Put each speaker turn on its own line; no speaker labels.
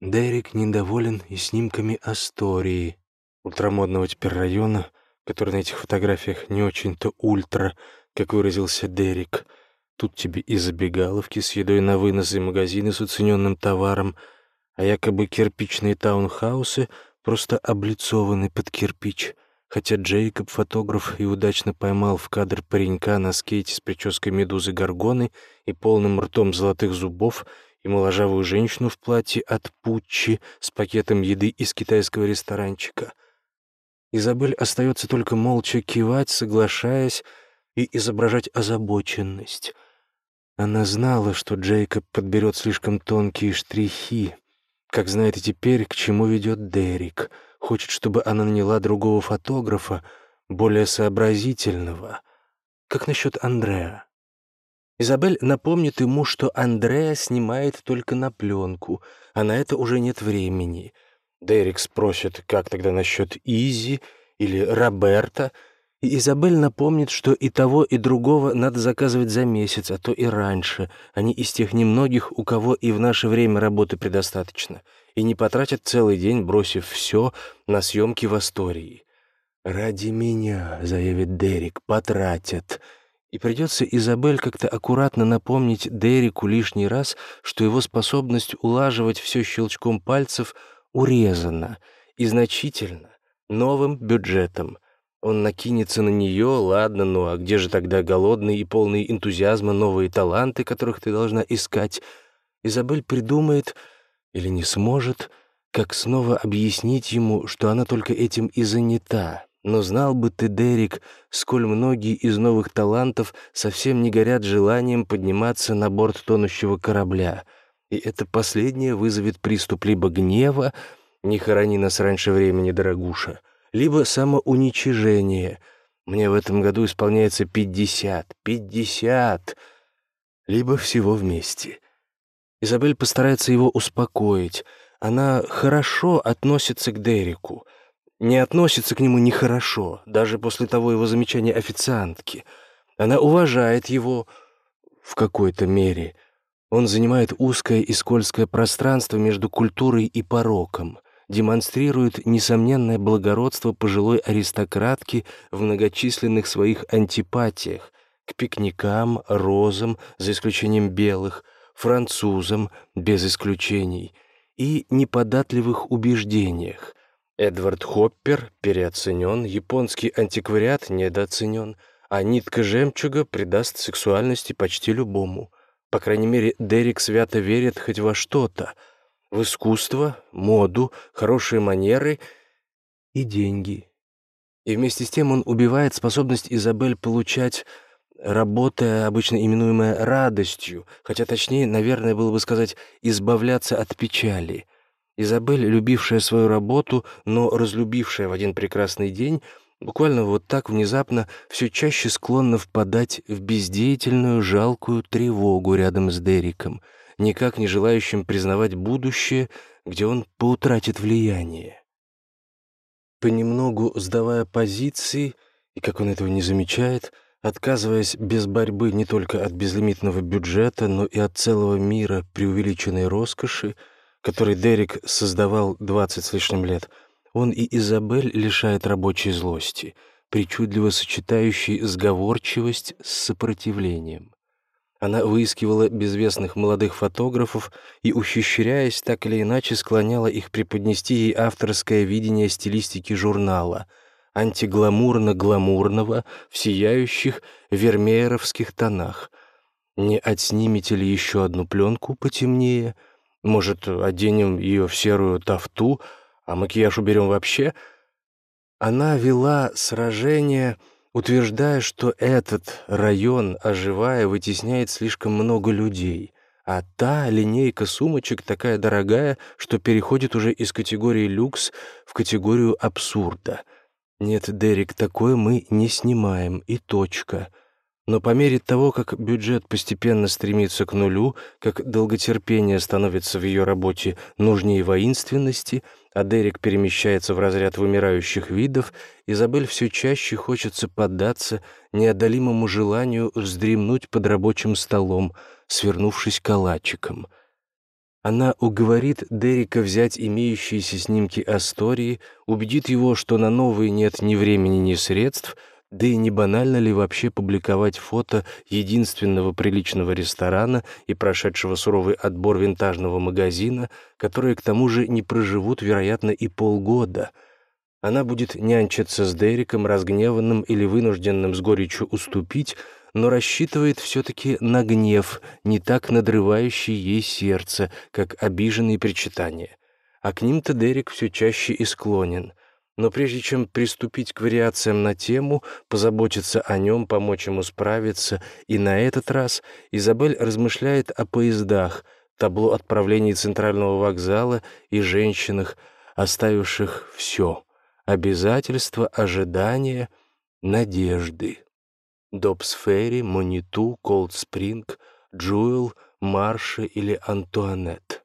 Дерек недоволен и снимками Астории, ультрамодного теперь района, который на этих фотографиях не очень-то ультра, как выразился Дерек. Тут тебе и забегаловки с едой на вынос, и магазины с уцененным товаром, а якобы кирпичные таунхаусы просто облицованы под кирпич — хотя Джейкоб, фотограф, и удачно поймал в кадр паренька на скейте с прической медузы Горгоны и полным ртом золотых зубов и моложавую женщину в платье от Пуччи с пакетом еды из китайского ресторанчика. Изабель остается только молча кивать, соглашаясь и изображать озабоченность. Она знала, что Джейкоб подберет слишком тонкие штрихи, как знает и теперь, к чему ведет Дерек — Хочет, чтобы она наняла другого фотографа, более сообразительного. Как насчет Андреа? Изабель напомнит ему, что Андреа снимает только на пленку, а на это уже нет времени. Дерек спросит, как тогда насчет Изи или Роберта, и Изабель напомнит, что и того, и другого надо заказывать за месяц, а то и раньше. Они из тех немногих, у кого и в наше время работы предостаточно — и не потратят целый день, бросив все на съемки в Астории. «Ради меня», — заявит Дерек, — «потратят». И придется Изабель как-то аккуратно напомнить Дереку лишний раз, что его способность улаживать все щелчком пальцев урезана и значительно новым бюджетом. Он накинется на нее, ладно, ну а где же тогда голодные и полные энтузиазма новые таланты, которых ты должна искать? Изабель придумает или не сможет, как снова объяснить ему, что она только этим и занята. Но знал бы ты, Дерек, сколь многие из новых талантов совсем не горят желанием подниматься на борт тонущего корабля. И это последнее вызовет приступ либо гнева, не хорони нас раньше времени, дорогуша, либо самоуничижение. Мне в этом году исполняется пятьдесят, пятьдесят, либо всего вместе. Изабель постарается его успокоить. Она хорошо относится к Дереку. Не относится к нему нехорошо, даже после того его замечания официантки. Она уважает его в какой-то мере. Он занимает узкое и скользкое пространство между культурой и пороком, демонстрирует несомненное благородство пожилой аристократки в многочисленных своих антипатиях к пикникам, розам, за исключением белых — французам без исключений и неподатливых убеждениях. Эдвард Хоппер переоценен, японский антиквариат недооценен, а нитка жемчуга придаст сексуальности почти любому. По крайней мере, Дерек свято верит хоть во что-то. В искусство, моду, хорошие манеры и деньги. И вместе с тем он убивает способность Изабель получать работа, обычно именуемая радостью, хотя точнее, наверное, было бы сказать «избавляться от печали». Изабель, любившая свою работу, но разлюбившая в один прекрасный день, буквально вот так внезапно все чаще склонна впадать в бездеятельную жалкую тревогу рядом с Дериком, никак не желающим признавать будущее, где он поутратит влияние. Понемногу сдавая позиции, и как он этого не замечает, — отказываясь без борьбы не только от безлимитного бюджета, но и от целого мира преувеличенной роскоши, который Дерек создавал двадцать с лишним лет, он и Изабель лишает рабочей злости, причудливо сочетающей сговорчивость с сопротивлением. Она выискивала безвестных молодых фотографов и, ухищряясь, так или иначе склоняла их преподнести ей авторское видение стилистики журнала — антигламурно-гламурного в сияющих вермееровских тонах. Не отснимете ли еще одну пленку потемнее? Может, оденем ее в серую тафту, а макияж уберем вообще? Она вела сражение, утверждая, что этот район, оживая, вытесняет слишком много людей — а та линейка сумочек такая дорогая, что переходит уже из категории люкс в категорию абсурда — нет, Дерек, такое мы не снимаем, и точка. Но по мере того, как бюджет постепенно стремится к нулю, как долготерпение становится в ее работе нужнее воинственности, а Дерек перемещается в разряд вымирающих видов, Изабель все чаще хочется поддаться неодолимому желанию вздремнуть под рабочим столом, свернувшись калачиком. Она уговорит Дерека взять имеющиеся снимки Астории, убедит его, что на новые нет ни времени, ни средств, да и не банально ли вообще публиковать фото единственного приличного ресторана и прошедшего суровый отбор винтажного магазина, которые к тому же не проживут, вероятно, и полгода. Она будет нянчиться с Дереком, разгневанным или вынужденным с горечью уступить, но рассчитывает все-таки на гнев, не так надрывающий ей сердце, как обиженные причитания. А к ним-то Дерек все чаще и склонен. Но прежде чем приступить к вариациям на тему, позаботиться о нем, помочь ему справиться, и на этот раз Изабель размышляет о поездах, табло отправлений Центрального вокзала и женщинах, оставивших все — обязательства, ожидания, надежды. Добсферри, Мониту, Колд Спринг, Джуэл, Марша или Антуанетт.